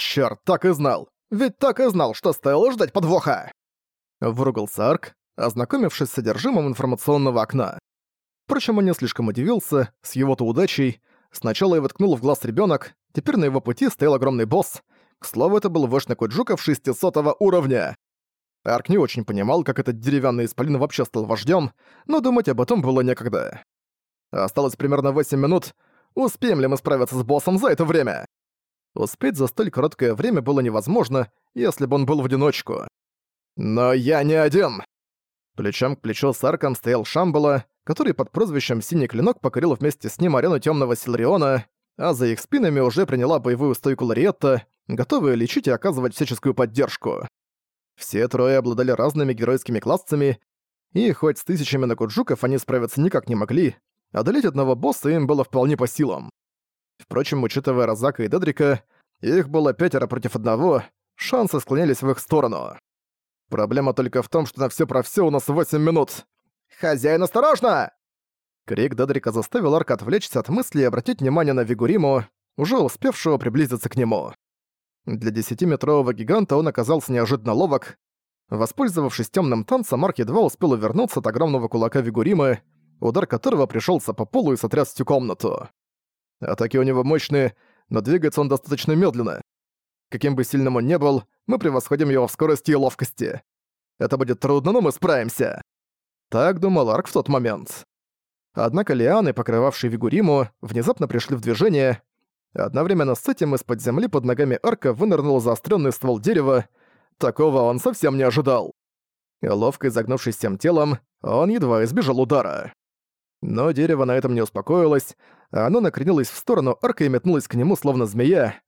Чёрт, так и знал. Ведь так и знал, что стоило ждать подвоха. Выругался Арк, ознакомившись с содержимым информационного окна. Впрочем, он не слишком удивился, с его-то удачей. Сначала его ткнул в глаз ребенок, теперь на его пути стоял огромный босс. К слову, это был вождь Накуджуков 600 уровня. Арк не очень понимал, как этот деревянный исполин вообще стал вождем, но думать об этом было некогда. Осталось примерно 8 минут. Успеем ли мы справиться с боссом за это время? Успеть за столь короткое время было невозможно, если бы он был в одиночку. Но я не один! Плечом к плечу с Арком стоял Шамбала, который под прозвищем «Синий клинок» покорил вместе с ним арену Темного Силариона, а за их спинами уже приняла боевую стойку Лариетта, готовая лечить и оказывать всяческую поддержку. Все трое обладали разными геройскими классами, и хоть с тысячами накуджуков они справиться никак не могли, одолеть одного босса им было вполне по силам. Впрочем, учитывая Розака и Дедрика, их было пятеро против одного, шансы склонялись в их сторону. Проблема только в том, что на все про все у нас 8 минут. «Хозяин, осторожно!» Крик Дедрика заставил Арка отвлечься от мысли и обратить внимание на Вигуриму, уже успевшего приблизиться к нему. Для десятиметрового гиганта он оказался неожиданно ловок. Воспользовавшись темным танцем, Арк едва успел увернуться от огромного кулака Вигуримы, удар которого пришелся по полу и сотряс всю комнату. Атаки у него мощные, но двигается он достаточно медленно. Каким бы сильным он ни был, мы превосходим его в скорости и ловкости. Это будет трудно, но мы справимся. Так думал Арк в тот момент. Однако лианы, покрывавшие Вигуриму, внезапно пришли в движение. Одновременно с этим из-под земли под ногами Арка вынырнул заостренный ствол дерева. Такого он совсем не ожидал. Ловко изогнувшись всем телом, он едва избежал удара. Но дерево на этом не успокоилось, а оно накренилось в сторону арка и метнулось к нему, словно змея.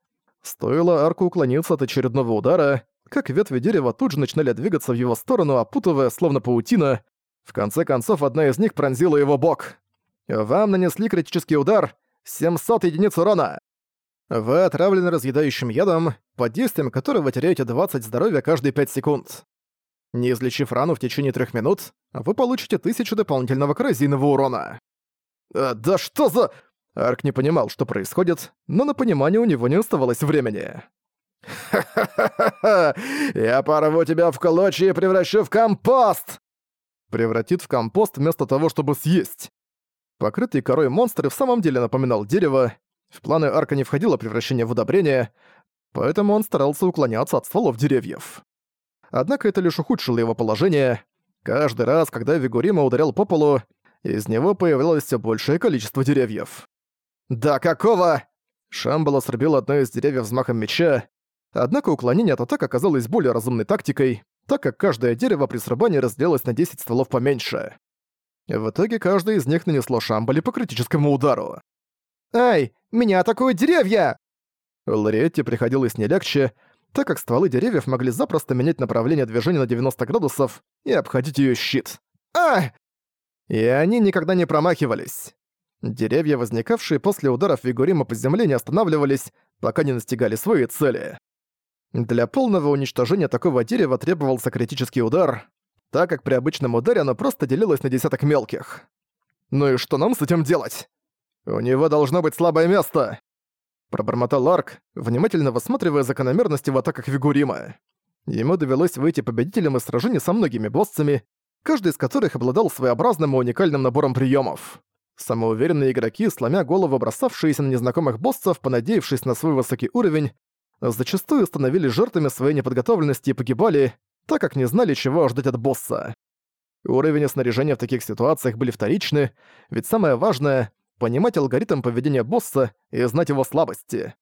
Стоило арку уклониться от очередного удара, как ветви дерева тут же начинали двигаться в его сторону, опутывая, словно паутина. В конце концов, одна из них пронзила его бок. «Вам нанесли критический удар. 700 единиц урона!» Вы отравлены разъедающим ядом, под действием которого теряете 20 здоровья каждые 5 секунд. Не излечив рану в течение трех минут, вы получите тысячу дополнительного коррозийного урона. «А, «Да что за...» Арк не понимал, что происходит, но на понимание у него не оставалось времени. «Ха-ха-ха-ха! Я порву тебя в клочья и превращу в компост!» Превратит в компост вместо того, чтобы съесть. Покрытый корой монстр в самом деле напоминал дерево. В планы Арка не входило превращение в удобрение, поэтому он старался уклоняться от стволов деревьев. Однако это лишь ухудшило его положение. Каждый раз, когда Вигурима ударял по полу, из него появлялось все большее количество деревьев. «Да какого?» Шамбала срубил одно из деревьев взмахом меча, однако уклонение от атак оказалось более разумной тактикой, так как каждое дерево при срубании разделилось на 10 стволов поменьше. В итоге каждое из них нанесло Шамбале по критическому удару. «Ай, меня атакуют деревья!» Лориетте приходилось не легче, так как стволы деревьев могли запросто менять направление движения на 90 градусов и обходить её щит. А! И они никогда не промахивались. Деревья, возникавшие после ударов Вигурима по земле, не останавливались, пока не настигали свои цели. Для полного уничтожения такого дерева требовался критический удар, так как при обычном ударе оно просто делилось на десяток мелких. Ну и что нам с этим делать? У него должно быть слабое место. Пробормотал Арк, внимательно высматривая закономерности в атаках Вигурима. Ему довелось выйти победителем из сражений со многими боссами, каждый из которых обладал своеобразным и уникальным набором приемов. Самоуверенные игроки, сломя голову бросавшиеся на незнакомых боссов, понадеявшись на свой высокий уровень, зачастую становились жертвами своей неподготовленности и погибали, так как не знали, чего ждать от босса. Уровень и снаряжение в таких ситуациях были вторичны, ведь самое важное понимать алгоритм поведения босса и знать его слабости.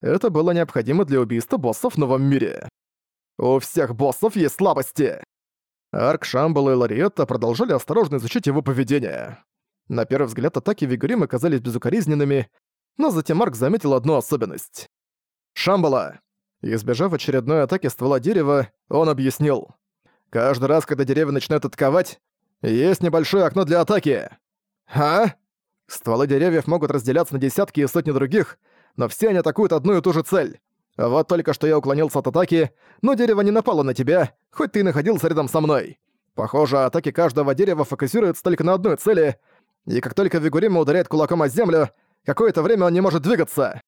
Это было необходимо для убийства боссов в новом мире. У всех боссов есть слабости. Арк, Шамбала и Лариетта продолжали осторожно изучить его поведение. На первый взгляд атаки Вигурима казались безукоризненными, но затем Арк заметил одну особенность. «Шамбала!» Избежав очередной атаки ствола дерева, он объяснил. «Каждый раз, когда деревья начинают атаковать, есть небольшое окно для атаки». «А?» Стволы деревьев могут разделяться на десятки и сотни других, но все они атакуют одну и ту же цель. Вот только что я уклонился от атаки, но дерево не напало на тебя, хоть ты и находился рядом со мной. Похоже, атаки каждого дерева фокусируются только на одной цели, и как только Вигурима ударяет кулаком о землю, какое-то время он не может двигаться.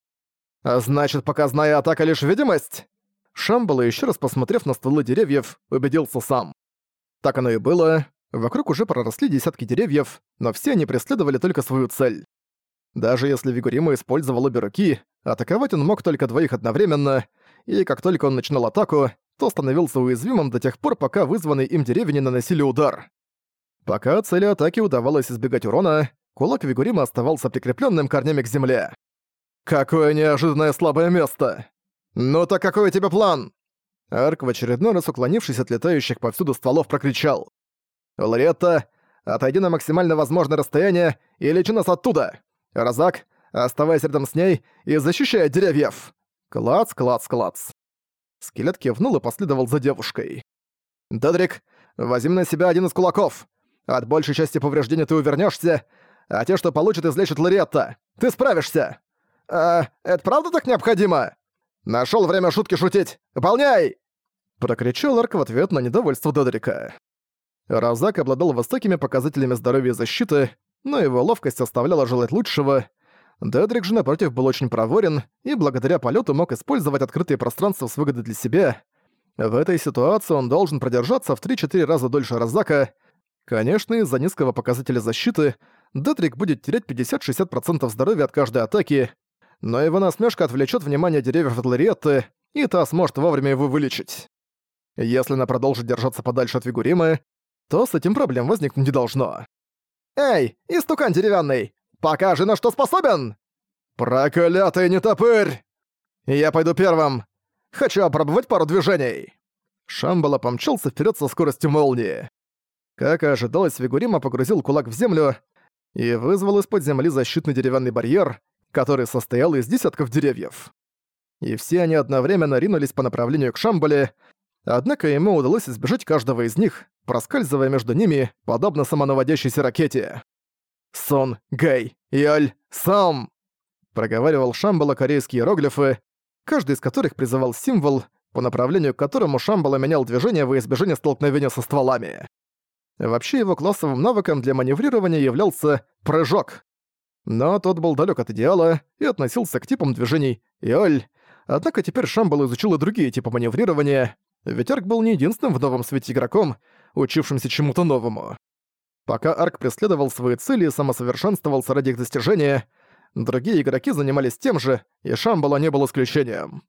«Значит, показная атака лишь видимость?» Шамбала, еще раз посмотрев на стволы деревьев, убедился сам. Так оно и было. Вокруг уже проросли десятки деревьев, но все они преследовали только свою цель. Даже если Вигурима использовал обе руки, атаковать он мог только двоих одновременно, и как только он начинал атаку, то становился уязвимым до тех пор, пока вызванные им деревья не наносили удар. Пока цели атаки удавалось избегать урона, кулак Вигурима оставался прикрепленным корнями к земле. «Какое неожиданное слабое место! Ну так какой у тебя план?» Арк, в очередной раз уклонившись от летающих повсюду стволов, прокричал. «Лоретта, отойди на максимально возможное расстояние и лечи нас оттуда! Розак, оставайся рядом с ней и защищай от деревьев!» Клац, клац, клац. Скелет кивнул и последовал за девушкой. «Дедрик, возьми на себя один из кулаков. От большей части повреждений ты увернешься, а те, что получит, излечит Лоретта. Ты справишься!» «А, это правда так необходимо?» Нашел время шутки шутить! Выполняй!» Прокричал Арк в ответ на недовольство Додрика. Розак обладал высокими показателями здоровья и защиты, но его ловкость оставляла желать лучшего. Дедрик же, напротив, был очень проворен и благодаря полету мог использовать открытые пространства с выгодой для себя. В этой ситуации он должен продержаться в 3-4 раза дольше Розака. Конечно, из-за низкого показателя защиты Дедрик будет терять 50-60% здоровья от каждой атаки, но его насмешка отвлечет внимание деревьев от Лариетты, и та сможет вовремя его вылечить. Если она продолжит держаться подальше от Вигуримы, то с этим проблем возникнуть не должно. «Эй, истукан деревянный! Покажи, на что способен!» «Проклятый нетопырь!» «Я пойду первым. Хочу опробовать пару движений!» Шамбала помчался вперед со скоростью молнии. Как и ожидалось, Вигурима погрузил кулак в землю и вызвал из-под земли защитный деревянный барьер, который состоял из десятков деревьев. И все они одновременно ринулись по направлению к Шамбале, однако ему удалось избежать каждого из них, проскальзывая между ними, подобно самонаводящейся ракете. «Сон, Гэй, Яль, Сам!» проговаривал Шамбала корейские иероглифы, каждый из которых призывал символ, по направлению к которому Шамбала менял движение во избежание столкновения со стволами. Вообще его классовым навыком для маневрирования являлся «прыжок», но тот был далек от идеала и относился к типам движений «Иоль», однако теперь Шамбал изучил и другие типы маневрирования, ведь Арк был не единственным в новом свете игроком, учившимся чему-то новому. Пока Арк преследовал свои цели и самосовершенствовался ради их достижения, другие игроки занимались тем же, и Шамбала не был исключением.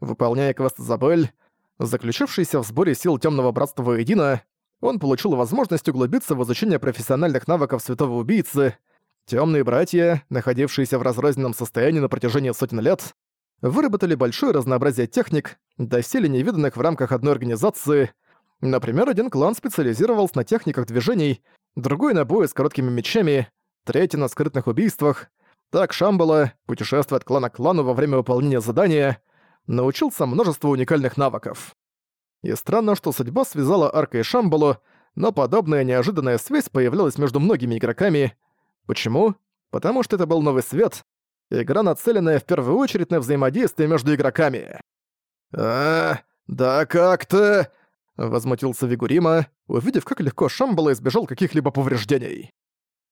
Выполняя квест Забель, заключившийся в сборе сил Темного Братства воедино, он получил возможность углубиться в изучение профессиональных навыков Святого Убийцы — Темные братья, находившиеся в разрозненном состоянии на протяжении сотен лет, выработали большое разнообразие техник, доселе невиданных в рамках одной организации. Например, один клан специализировался на техниках движений, другой на бое с короткими мечами, третий на скрытных убийствах. Так Шамбала, путешествуя от клана к клану во время выполнения задания, научился множеству уникальных навыков. И странно, что судьба связала Арка и Шамбалу, но подобная неожиданная связь появлялась между многими игроками — Почему? Потому что это был новый свет, игра, нацеленная в первую очередь на взаимодействие между игроками. «А, да как-то...» — возмутился Вигурима, увидев, как легко Шамбала избежал каких-либо повреждений.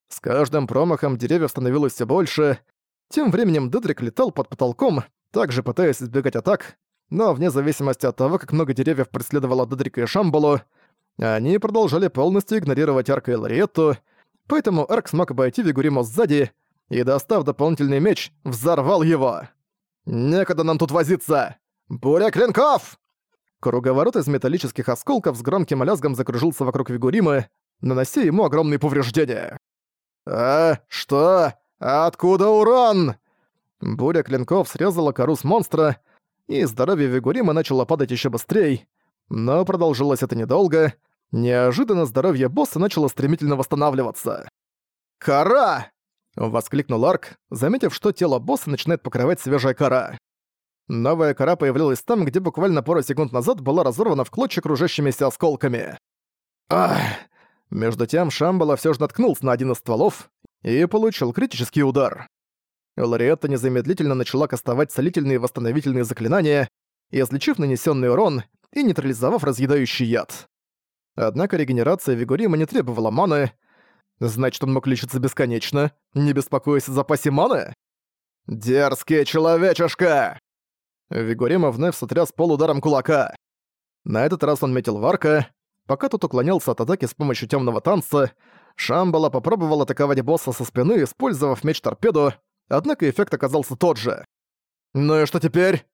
С каждым промахом деревьев становилось все больше. Тем временем Дедрик летал под потолком, также пытаясь избегать атак, но вне зависимости от того, как много деревьев преследовало Дедрика и Шамбалу, они продолжали полностью игнорировать Арка и Лариетту, поэтому Эрк смог обойти Вигуриму сзади и, достав дополнительный меч, взорвал его. «Некогда нам тут возиться! Буря клинков!» Круговорот из металлических осколков с громким лязгом закружился вокруг Вигуримы, нанося ему огромные повреждения. «А, что? Откуда урон?» Буря клинков срезала кору с монстра, и здоровье Вигуримы начало падать еще быстрее, но продолжилось это недолго, Неожиданно здоровье босса начало стремительно восстанавливаться. «Кора!» — воскликнул Арк, заметив, что тело босса начинает покрывать свежая кора. Новая кора появилась там, где буквально пару секунд назад была разорвана в клочья кружащимися осколками. Ах! Между тем Шамбала все же наткнулся на один из стволов и получил критический удар. Лариетта незамедлительно начала кастовать целительные и восстановительные заклинания, излечив нанесенный урон и нейтрализовав разъедающий яд. Однако регенерация Вигурима не требовала маны. Значит, он мог лечиться бесконечно, не беспокоясь о запасе маны? «Дерзкий человечишка!» Вигорима вновь сотряс пол ударом кулака. На этот раз он метил Варка. Пока тот уклонялся от атаки с помощью темного танца, Шамбала попробовал атаковать босса со спины, использовав меч-торпеду, однако эффект оказался тот же. «Ну и что теперь?»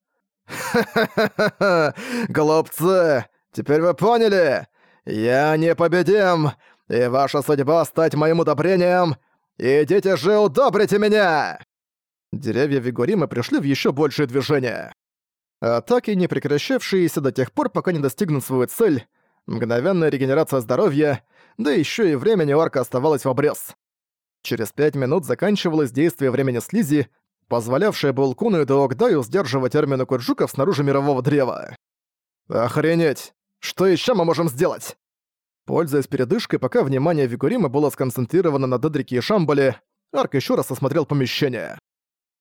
«Ха-ха-ха-ха! Голубцы! Теперь вы поняли? Я непобедим, и ваша судьба стать моим удобрением. Идите же, удобрите меня!» Деревья Вигорима пришли в еще большее движение. Атаки, не прекращавшиеся до тех пор, пока не достигнут свою цель, мгновенная регенерация здоровья, да еще и времени у арка оставалось в обрез. Через пять минут заканчивалось действие времени слизи, позволявшее Булкуну и Доогдаю сдерживать армию Куджуков снаружи мирового древа. «Охренеть! Что еще мы можем сделать?» Пользуясь передышкой, пока внимание Вигурима было сконцентрировано на Дедрике и Шамбале, Арк еще раз осмотрел помещение.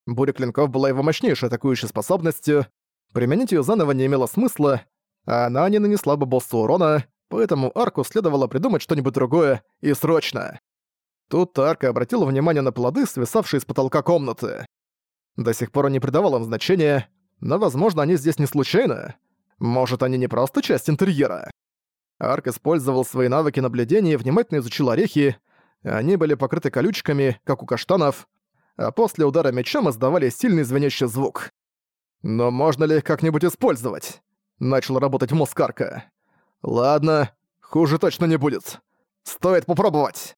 Буря клинков была его мощнейшей атакующей способностью, применить ее заново не имело смысла, а она не нанесла бы боссу урона, поэтому Арку следовало придумать что-нибудь другое и срочно. Тут Арка обратила внимание на плоды, свисавшие с потолка комнаты. До сих пор он не придавал им значения, но, возможно, они здесь не случайно. Может, они не просто часть интерьера. Арк использовал свои навыки наблюдения и внимательно изучил орехи. Они были покрыты колючками, как у каштанов, а после удара мечом издавали сильный звенящий звук. «Но можно ли их как-нибудь использовать?» Начал работать мозг Арка. «Ладно, хуже точно не будет. Стоит попробовать!»